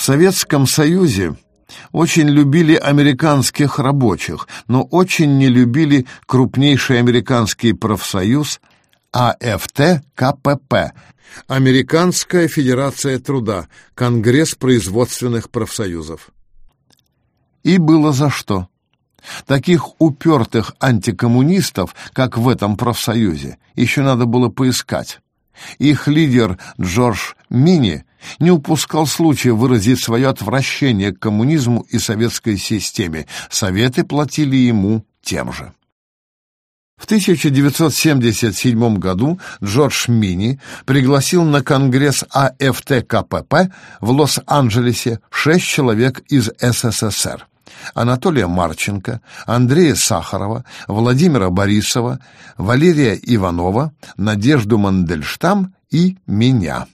В Советском Союзе очень любили американских рабочих, но очень не любили крупнейший американский профсоюз АФТ КПП Американская Федерация Труда, Конгресс производственных профсоюзов. И было за что. Таких упертых антикоммунистов, как в этом профсоюзе, еще надо было поискать. Их лидер Джордж Мини не упускал случая выразить свое отвращение к коммунизму и советской системе. Советы платили ему тем же. В 1977 году Джордж Мини пригласил на конгресс АФТ-КПП в Лос-Анджелесе шесть человек из СССР. Анатолия Марченко, Андрея Сахарова, Владимира Борисова, Валерия Иванова, Надежду Мандельштам и меня.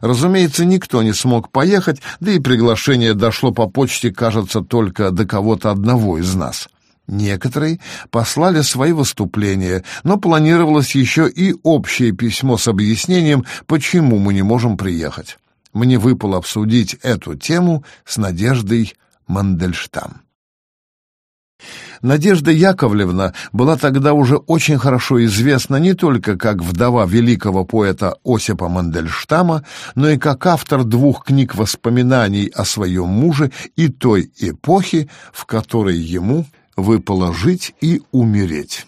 Разумеется, никто не смог поехать, да и приглашение дошло по почте, кажется, только до кого-то одного из нас. Некоторые послали свои выступления, но планировалось еще и общее письмо с объяснением, почему мы не можем приехать. Мне выпало обсудить эту тему с Надеждой Мандельштам. Надежда Яковлевна была тогда уже очень хорошо известна не только как вдова великого поэта Осипа Мандельштама, но и как автор двух книг воспоминаний о своем муже и той эпохи, в которой ему выпало жить и умереть.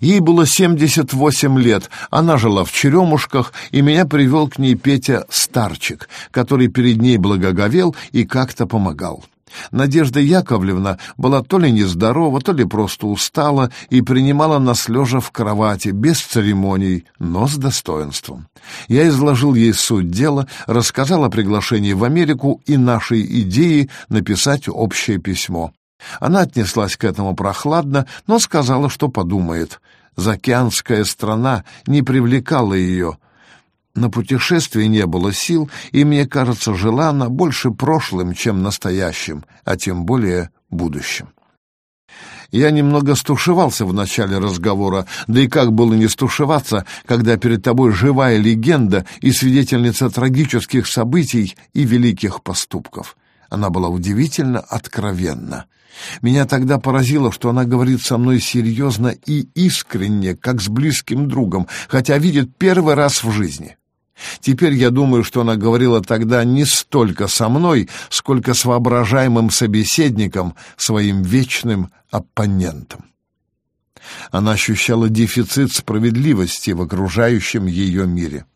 Ей было 78 лет, она жила в Черемушках, и меня привел к ней Петя Старчик, который перед ней благоговел и как-то помогал. Надежда Яковлевна была то ли нездорова, то ли просто устала и принимала нас лежа в кровати, без церемоний, но с достоинством. Я изложил ей суть дела, рассказал о приглашении в Америку и нашей идеи написать общее письмо. Она отнеслась к этому прохладно, но сказала, что подумает. Заокеанская страна не привлекала ее. На путешествие не было сил, и, мне кажется, жила она больше прошлым, чем настоящим, а тем более будущим. Я немного стушевался в начале разговора, да и как было не стушеваться, когда перед тобой живая легенда и свидетельница трагических событий и великих поступков. Она была удивительно откровенна. Меня тогда поразило, что она говорит со мной серьезно и искренне, как с близким другом, хотя видит первый раз в жизни. Теперь я думаю, что она говорила тогда не столько со мной, сколько с воображаемым собеседником, своим вечным оппонентом. Она ощущала дефицит справедливости в окружающем ее мире.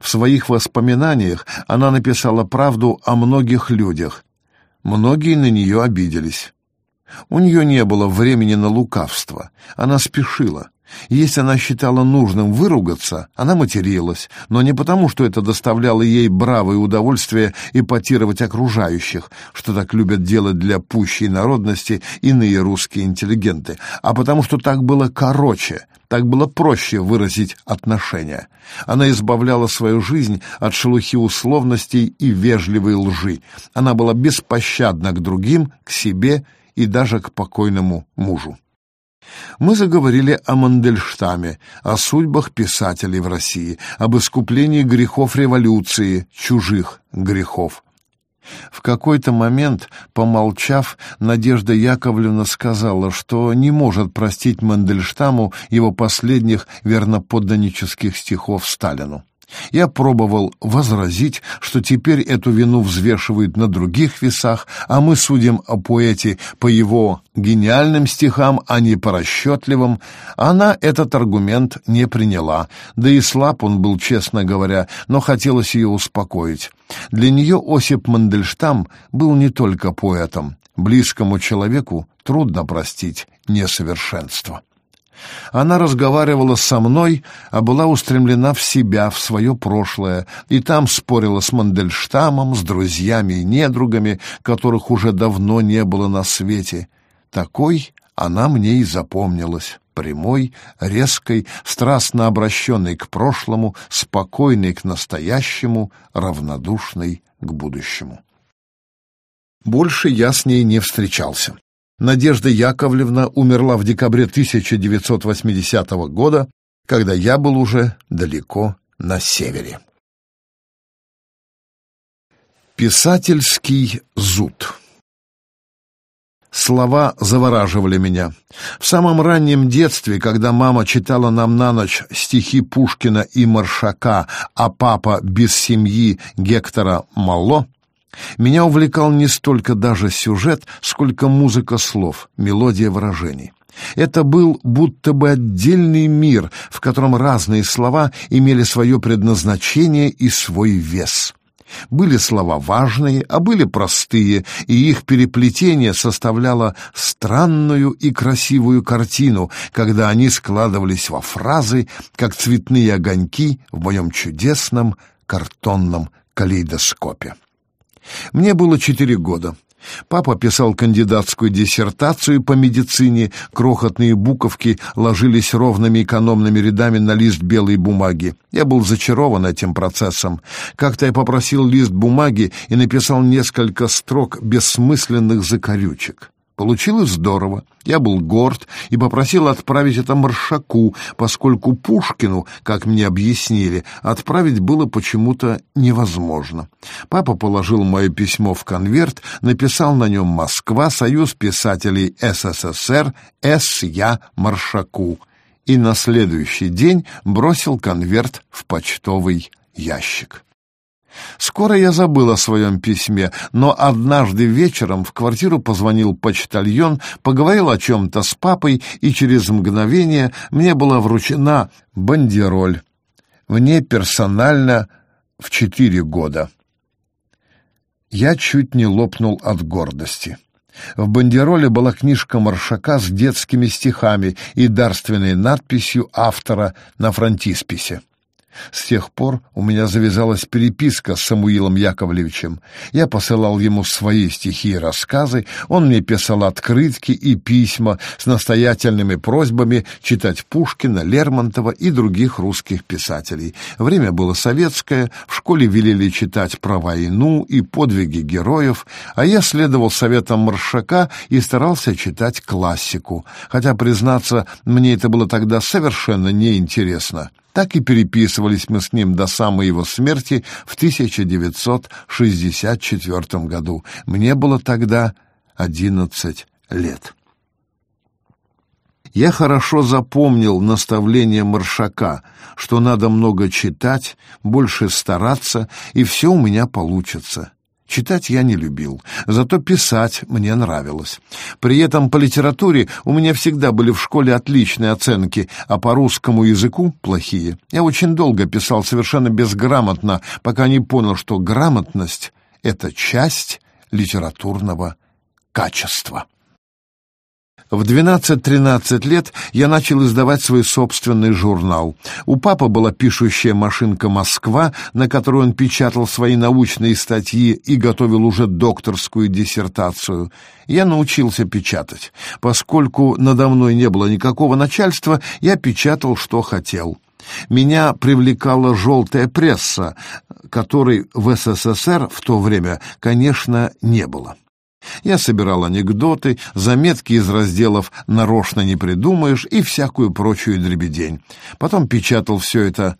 В своих воспоминаниях она написала правду о многих людях. Многие на нее обиделись. У нее не было времени на лукавство. Она спешила. Если она считала нужным выругаться, она материлась, но не потому, что это доставляло ей бравое удовольствие эпатировать окружающих, что так любят делать для пущей народности иные русские интеллигенты, а потому что так было короче, так было проще выразить отношения. Она избавляла свою жизнь от шелухи условностей и вежливой лжи. Она была беспощадна к другим, к себе и даже к покойному мужу. Мы заговорили о Мандельштаме, о судьбах писателей в России, об искуплении грехов революции, чужих грехов. В какой-то момент, помолчав, Надежда Яковлевна сказала, что не может простить Мандельштаму его последних верноподданнических стихов Сталину. Я пробовал возразить, что теперь эту вину взвешивают на других весах, а мы судим о поэте по его гениальным стихам, а не по расчетливым. Она этот аргумент не приняла, да и слаб он был, честно говоря, но хотелось ее успокоить. Для нее Осип Мандельштам был не только поэтом. Близкому человеку трудно простить несовершенство. Она разговаривала со мной, а была устремлена в себя, в свое прошлое, и там спорила с Мандельштамом, с друзьями и недругами, которых уже давно не было на свете. Такой она мне и запомнилась, прямой, резкой, страстно обращенной к прошлому, спокойной к настоящему, равнодушной к будущему. Больше я с ней не встречался. Надежда Яковлевна умерла в декабре 1980 года, когда я был уже далеко на севере. Писательский зуд Слова завораживали меня. В самом раннем детстве, когда мама читала нам на ночь стихи Пушкина и Маршака, а папа без семьи Гектора Мало, меня увлекал не столько даже сюжет, сколько музыка слов, мелодия выражений. Это был будто бы отдельный мир, в котором разные слова имели свое предназначение и свой вес. Были слова важные, а были простые, и их переплетение составляло странную и красивую картину, когда они складывались во фразы, как цветные огоньки в моем чудесном картонном калейдоскопе. Мне было четыре года. Папа писал кандидатскую диссертацию по медицине, крохотные буковки ложились ровными экономными рядами на лист белой бумаги. Я был зачарован этим процессом. Как-то я попросил лист бумаги и написал несколько строк бессмысленных закорючек. Получилось здорово. Я был горд и попросил отправить это Маршаку, поскольку Пушкину, как мне объяснили, отправить было почему-то невозможно. Папа положил мое письмо в конверт, написал на нем «Москва, Союз писателей СССР, С. Я. Маршаку» и на следующий день бросил конверт в почтовый ящик. Скоро я забыл о своем письме, но однажды вечером в квартиру позвонил почтальон, поговорил о чем-то с папой, и через мгновение мне была вручена бандероль. Мне персонально в четыре года. Я чуть не лопнул от гордости. В бандероле была книжка Маршака с детскими стихами и дарственной надписью автора на фронтисписе. С тех пор у меня завязалась переписка с Самуилом Яковлевичем. Я посылал ему свои стихи и рассказы, он мне писал открытки и письма с настоятельными просьбами читать Пушкина, Лермонтова и других русских писателей. Время было советское, в школе велели читать про войну и подвиги героев, а я следовал советам Маршака и старался читать классику, хотя, признаться, мне это было тогда совершенно неинтересно. Так и переписывались мы с ним до самой его смерти в 1964 году. Мне было тогда 11 лет. Я хорошо запомнил наставление Маршака, что надо много читать, больше стараться, и все у меня получится. Читать я не любил, зато писать мне нравилось. При этом по литературе у меня всегда были в школе отличные оценки, а по русскому языку — плохие. Я очень долго писал совершенно безграмотно, пока не понял, что грамотность — это часть литературного качества. В 12-13 лет я начал издавать свой собственный журнал. У папы была пишущая машинка «Москва», на которой он печатал свои научные статьи и готовил уже докторскую диссертацию. Я научился печатать. Поскольку надо мной не было никакого начальства, я печатал, что хотел. Меня привлекала желтая пресса, которой в СССР в то время, конечно, не было. Я собирал анекдоты, заметки из разделов «Нарочно не придумаешь» и всякую прочую дребедень. Потом печатал все это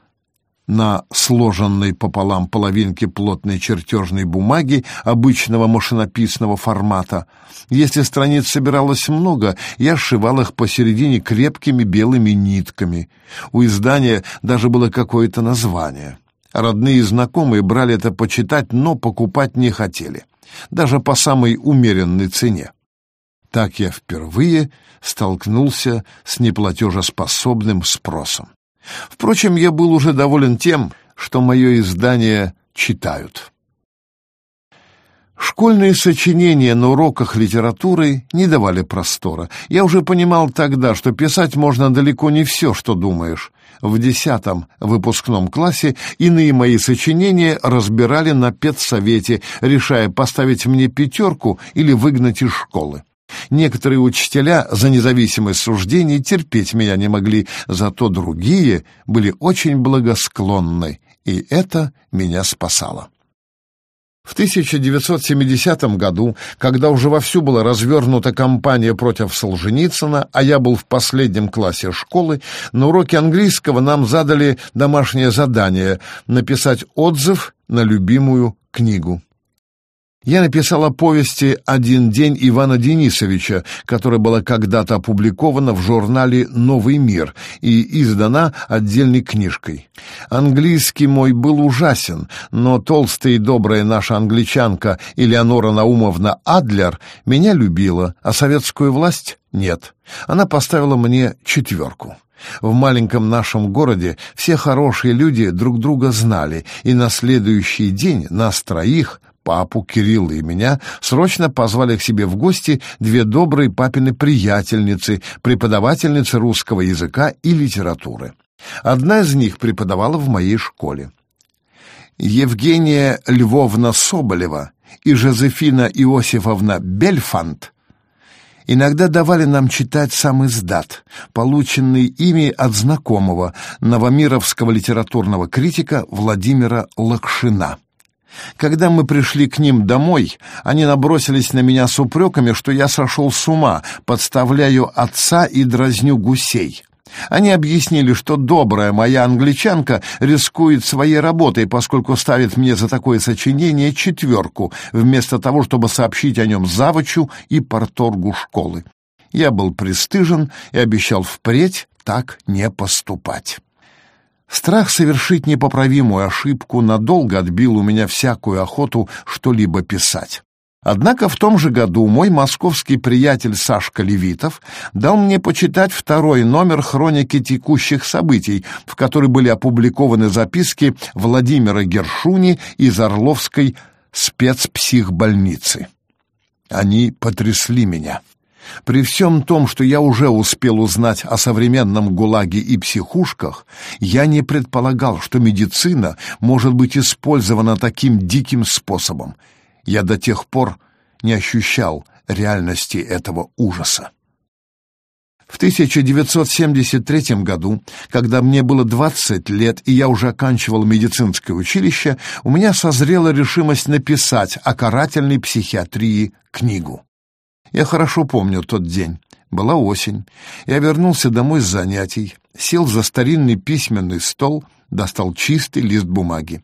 на сложенной пополам половинке плотной чертежной бумаги обычного машинописного формата. Если страниц собиралось много, я сшивал их посередине крепкими белыми нитками. У издания даже было какое-то название. Родные и знакомые брали это почитать, но покупать не хотели даже по самой умеренной цене. Так я впервые столкнулся с неплатежеспособным спросом. Впрочем, я был уже доволен тем, что мое издание читают. Школьные сочинения на уроках литературы не давали простора. Я уже понимал тогда, что писать можно далеко не все, что думаешь. В десятом выпускном классе иные мои сочинения разбирали на педсовете, решая поставить мне пятерку или выгнать из школы. Некоторые учителя за независимость суждений терпеть меня не могли, зато другие были очень благосклонны, и это меня спасало. В 1970 году, когда уже вовсю была развернута кампания против Солженицына, а я был в последнем классе школы, на уроке английского нам задали домашнее задание — написать отзыв на любимую книгу. Я написала повести «Один день» Ивана Денисовича, которая была когда-то опубликована в журнале «Новый мир» и издана отдельной книжкой. Английский мой был ужасен, но толстая и добрая наша англичанка Элеонора Наумовна Адлер меня любила, а советскую власть — нет. Она поставила мне четверку. В маленьком нашем городе все хорошие люди друг друга знали, и на следующий день нас троих папу, Кирилла и меня срочно позвали к себе в гости две добрые папины приятельницы, преподавательницы русского языка и литературы. Одна из них преподавала в моей школе. Евгения Львовна Соболева и Жозефина Иосифовна Бельфант иногда давали нам читать сам издат, полученный ими от знакомого новомировского литературного критика Владимира Лакшина. Когда мы пришли к ним домой, они набросились на меня с упреками, что я сошел с ума, подставляю отца и дразню гусей. Они объяснили, что добрая моя англичанка рискует своей работой, поскольку ставит мне за такое сочинение четверку, вместо того, чтобы сообщить о нем завучу и порторгу школы. Я был пристыжен и обещал впредь так не поступать. Страх совершить непоправимую ошибку надолго отбил у меня всякую охоту что-либо писать. Однако в том же году мой московский приятель Сашка Левитов дал мне почитать второй номер хроники текущих событий, в которой были опубликованы записки Владимира Гершуни из Орловской спецпсихбольницы. Они потрясли меня. При всем том, что я уже успел узнать о современном ГУЛАГе и психушках, я не предполагал, что медицина может быть использована таким диким способом. Я до тех пор не ощущал реальности этого ужаса. В 1973 году, когда мне было 20 лет и я уже оканчивал медицинское училище, у меня созрела решимость написать о карательной психиатрии книгу. Я хорошо помню тот день. Была осень. Я вернулся домой с занятий, сел за старинный письменный стол, достал чистый лист бумаги.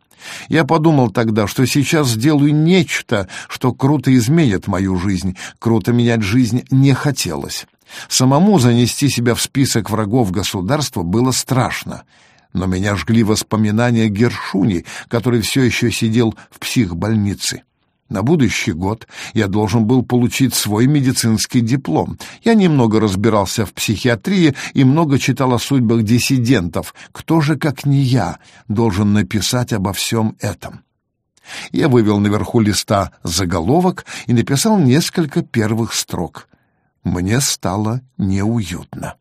Я подумал тогда, что сейчас сделаю нечто, что круто изменит мою жизнь. Круто менять жизнь не хотелось. Самому занести себя в список врагов государства было страшно. Но меня жгли воспоминания Гершуни, который все еще сидел в психбольнице. На будущий год я должен был получить свой медицинский диплом. Я немного разбирался в психиатрии и много читал о судьбах диссидентов. Кто же, как не я, должен написать обо всем этом? Я вывел наверху листа заголовок и написал несколько первых строк. Мне стало неуютно.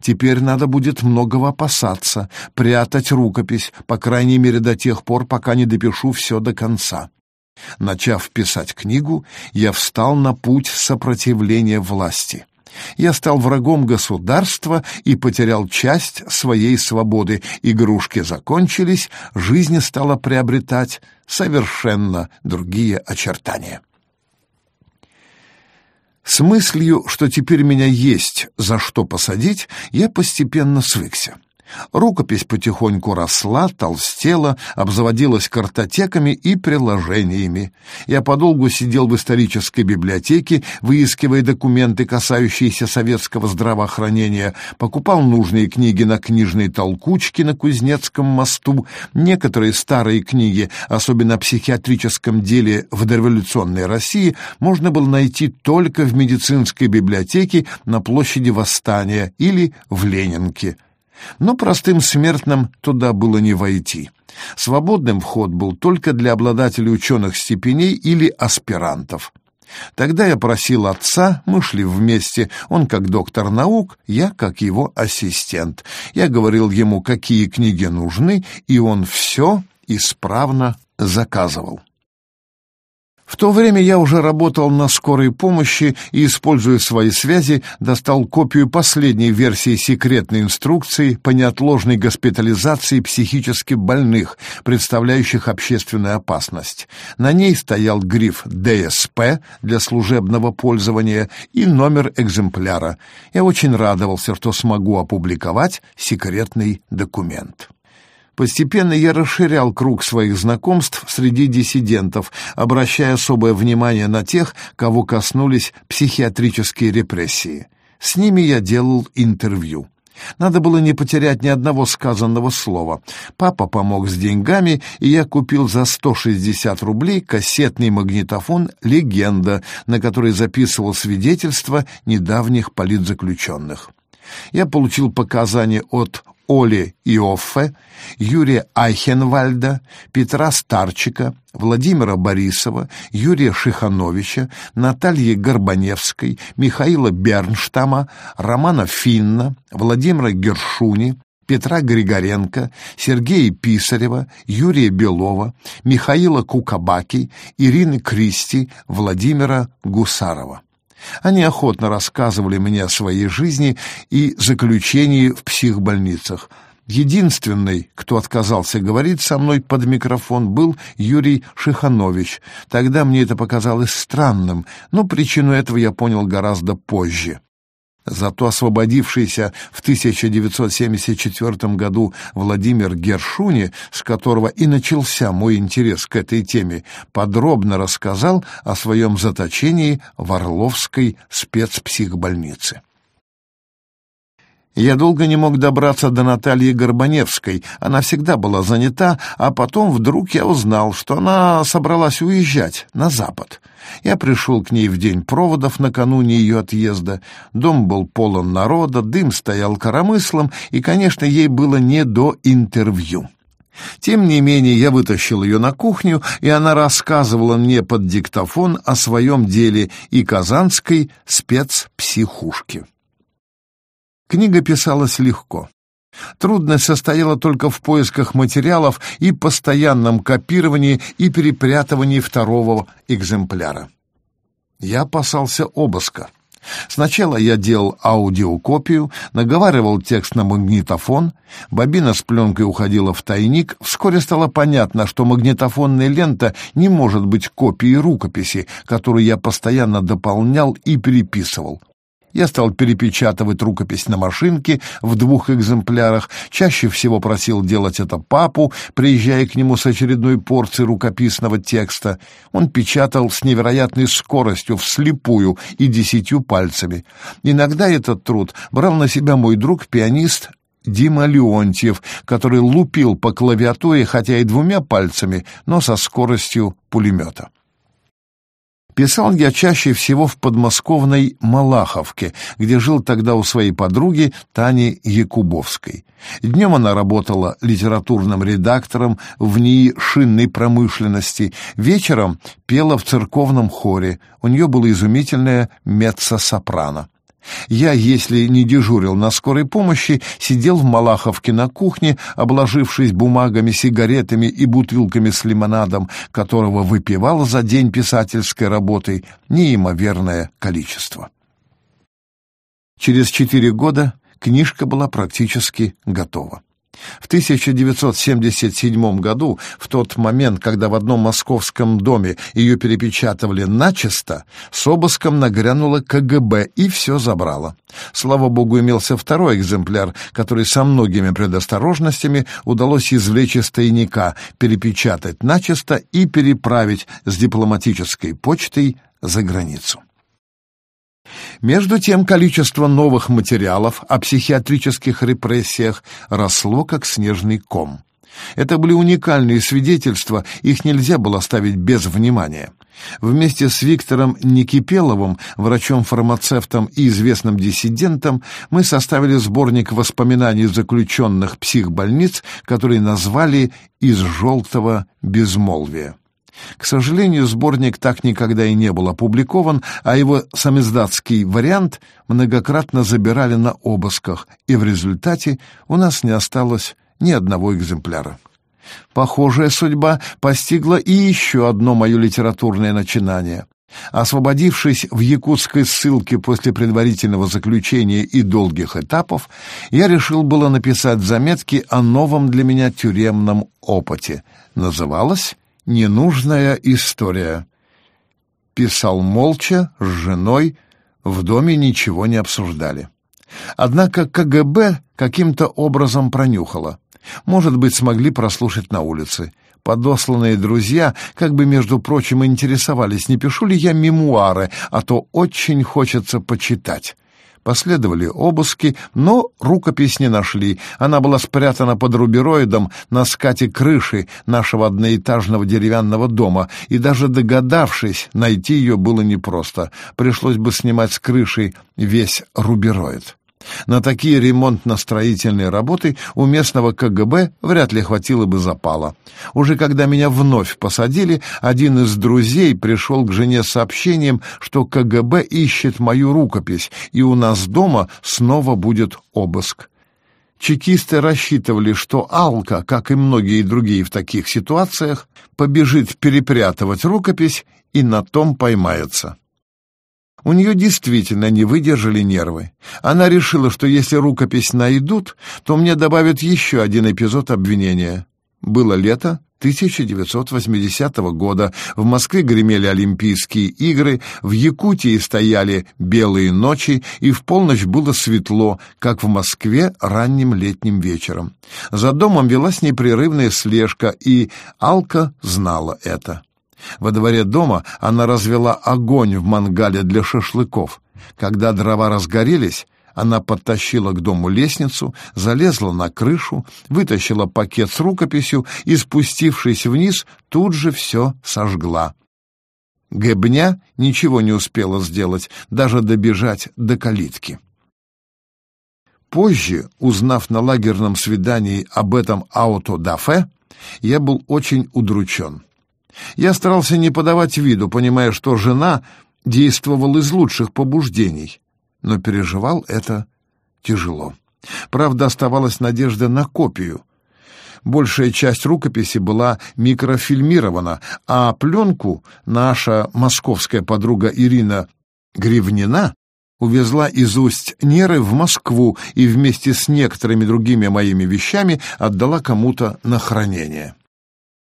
Теперь надо будет многого опасаться, прятать рукопись, по крайней мере до тех пор, пока не допишу все до конца. Начав писать книгу, я встал на путь сопротивления власти. Я стал врагом государства и потерял часть своей свободы. Игрушки закончились, жизнь стала приобретать совершенно другие очертания. С мыслью, что теперь меня есть за что посадить, я постепенно свыкся. Рукопись потихоньку росла, толстела, обзаводилась картотеками и приложениями. Я подолгу сидел в исторической библиотеке, выискивая документы, касающиеся советского здравоохранения, покупал нужные книги на книжной толкучке на Кузнецком мосту, некоторые старые книги, особенно о психиатрическом деле в дореволюционной России, можно было найти только в медицинской библиотеке на площади Восстания или в Ленинке но простым смертным туда было не войти. Свободным вход был только для обладателей ученых степеней или аспирантов. Тогда я просил отца, мы шли вместе, он как доктор наук, я как его ассистент. Я говорил ему, какие книги нужны, и он все исправно заказывал. В то время я уже работал на скорой помощи и, используя свои связи, достал копию последней версии секретной инструкции по неотложной госпитализации психически больных, представляющих общественную опасность. На ней стоял гриф «ДСП» для служебного пользования и номер экземпляра. Я очень радовался, что смогу опубликовать секретный документ. Постепенно я расширял круг своих знакомств среди диссидентов, обращая особое внимание на тех, кого коснулись психиатрические репрессии. С ними я делал интервью. Надо было не потерять ни одного сказанного слова. Папа помог с деньгами, и я купил за 160 рублей кассетный магнитофон «Легенда», на который записывал свидетельства недавних политзаключенных. Я получил показания от Оли Иоффе, Юрия Айхенвальда, Петра Старчика, Владимира Борисова, Юрия Шихановича, Натальи Горбаневской, Михаила Бернштама, Романа Финна, Владимира Гершуни, Петра Григоренко, Сергея Писарева, Юрия Белова, Михаила Кукабаки, Ирины Кристи, Владимира Гусарова. Они охотно рассказывали мне о своей жизни и заключении в психбольницах. Единственный, кто отказался говорить со мной под микрофон, был Юрий Шиханович. Тогда мне это показалось странным, но причину этого я понял гораздо позже. Зато освободившийся в 1974 году Владимир Гершуни, с которого и начался мой интерес к этой теме, подробно рассказал о своем заточении в Орловской спецпсихбольнице. Я долго не мог добраться до Натальи Горбаневской. Она всегда была занята, а потом вдруг я узнал, что она собралась уезжать на запад. Я пришел к ней в день проводов накануне ее отъезда. Дом был полон народа, дым стоял коромыслом, и, конечно, ей было не до интервью. Тем не менее, я вытащил ее на кухню, и она рассказывала мне под диктофон о своем деле и казанской спецпсихушке. Книга писалась легко. Трудность состояла только в поисках материалов и постоянном копировании и перепрятывании второго экземпляра. Я опасался обыска. Сначала я делал аудиокопию, наговаривал текст на магнитофон, бобина с пленкой уходила в тайник, вскоре стало понятно, что магнитофонная лента не может быть копией рукописи, которую я постоянно дополнял и переписывал. Я стал перепечатывать рукопись на машинке в двух экземплярах, чаще всего просил делать это папу, приезжая к нему с очередной порцией рукописного текста. Он печатал с невероятной скоростью, вслепую и десятью пальцами. Иногда этот труд брал на себя мой друг-пианист Дима Леонтьев, который лупил по клавиатуре, хотя и двумя пальцами, но со скоростью пулемета. Писал я чаще всего в подмосковной Малаховке, где жил тогда у своей подруги Тани Якубовской. Днем она работала литературным редактором в НИИ шинной промышленности, вечером пела в церковном хоре, у нее было изумительное меццо-сопрано. Я, если не дежурил на скорой помощи, сидел в Малаховке на кухне, обложившись бумагами, сигаретами и бутылками с лимонадом, которого выпивал за день писательской работы неимоверное количество. Через четыре года книжка была практически готова. В 1977 году, в тот момент, когда в одном московском доме ее перепечатывали начисто, с обыском нагрянуло КГБ и все забрало. Слава богу, имелся второй экземпляр, который со многими предосторожностями удалось извлечь из тайника, перепечатать начисто и переправить с дипломатической почтой за границу. Между тем количество новых материалов о психиатрических репрессиях росло как снежный ком. Это были уникальные свидетельства, их нельзя было оставить без внимания. Вместе с Виктором Никипеловым, врачом-фармацевтом и известным диссидентом, мы составили сборник воспоминаний заключенных психбольниц, который назвали «Из желтого безмолвия». К сожалению, сборник так никогда и не был опубликован, а его самиздатский вариант многократно забирали на обысках, и в результате у нас не осталось ни одного экземпляра. Похожая судьба постигла и еще одно мое литературное начинание. Освободившись в якутской ссылке после предварительного заключения и долгих этапов, я решил было написать заметки о новом для меня тюремном опыте. Называлось Ненужная история. Писал молча, с женой, в доме ничего не обсуждали. Однако КГБ каким-то образом пронюхало. Может быть, смогли прослушать на улице. Подосланные друзья, как бы, между прочим, интересовались, не пишу ли я мемуары, а то очень хочется почитать. Последовали обыски, но рукопись не нашли. Она была спрятана под рубероидом на скате крыши нашего одноэтажного деревянного дома, и даже догадавшись, найти ее было непросто. Пришлось бы снимать с крыши весь рубероид. На такие ремонтно-строительные работы у местного КГБ вряд ли хватило бы запала. Уже когда меня вновь посадили, один из друзей пришел к жене с сообщением, что КГБ ищет мою рукопись, и у нас дома снова будет обыск. Чекисты рассчитывали, что Алка, как и многие другие в таких ситуациях, побежит перепрятывать рукопись и на том поймается. У нее действительно не выдержали нервы. Она решила, что если рукопись найдут, то мне добавят еще один эпизод обвинения. Было лето 1980 года, в Москве гремели Олимпийские игры, в Якутии стояли белые ночи, и в полночь было светло, как в Москве ранним летним вечером. За домом велась непрерывная слежка, и Алка знала это. Во дворе дома она развела огонь в мангале для шашлыков. Когда дрова разгорелись, она подтащила к дому лестницу, залезла на крышу, вытащила пакет с рукописью и, спустившись вниз, тут же все сожгла. Гэбня ничего не успела сделать, даже добежать до калитки. Позже, узнав на лагерном свидании об этом аутодафе, я был очень удручен. Я старался не подавать виду, понимая, что жена действовала из лучших побуждений, но переживал это тяжело. Правда, оставалась надежда на копию. Большая часть рукописи была микрофильмирована, а пленку наша московская подруга Ирина Гривнина увезла из усть Неры в Москву и вместе с некоторыми другими моими вещами отдала кому-то на хранение.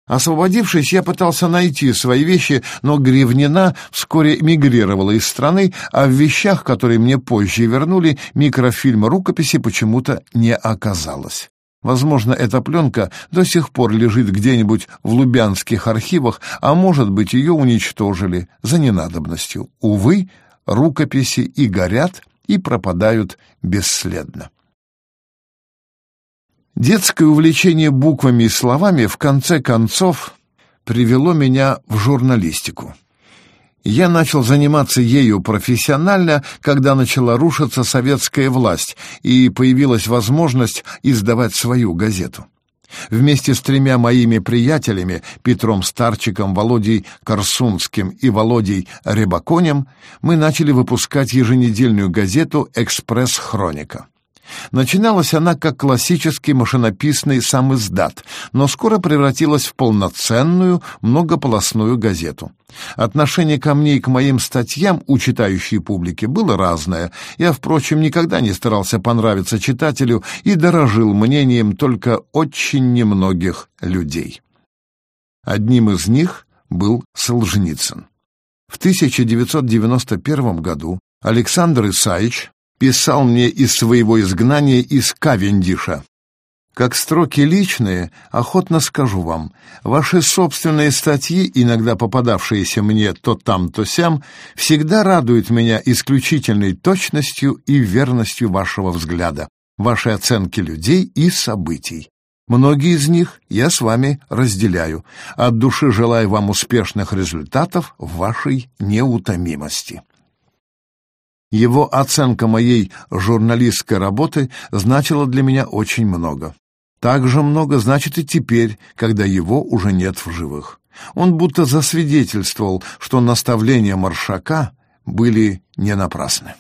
Освободившись, я пытался найти свои вещи, но Гривнина вскоре эмигрировала из страны, а в вещах, которые мне позже вернули, микрофильма рукописи почему-то не оказалось. Возможно, эта пленка до сих пор лежит где-нибудь в лубянских архивах, а может быть, ее уничтожили за ненадобностью. Увы, рукописи и горят, и пропадают бесследно. Детское увлечение буквами и словами в конце концов привело меня в журналистику. Я начал заниматься ею профессионально, когда начала рушиться советская власть, и появилась возможность издавать свою газету. Вместе с тремя моими приятелями, Петром Старчиком, Володей Корсунским и Володей Рябаконем, мы начали выпускать еженедельную газету «Экспресс-хроника». Начиналась она как классический машинописный самиздат, но скоро превратилась в полноценную многополосную газету. Отношение ко мне и к моим статьям у читающей публики было разное. Я, впрочем, никогда не старался понравиться читателю и дорожил мнением только очень немногих людей. Одним из них был Солженицын. В 1991 году Александр Исаевич писал мне из своего изгнания из Кавендиша. Как строки личные, охотно скажу вам, ваши собственные статьи, иногда попадавшиеся мне то там, то сям, всегда радуют меня исключительной точностью и верностью вашего взгляда, вашей оценки людей и событий. Многие из них я с вами разделяю. От души желаю вам успешных результатов в вашей неутомимости. Его оценка моей журналистской работы значила для меня очень много. Так же много значит и теперь, когда его уже нет в живых. Он будто засвидетельствовал, что наставления Маршака были не напрасны.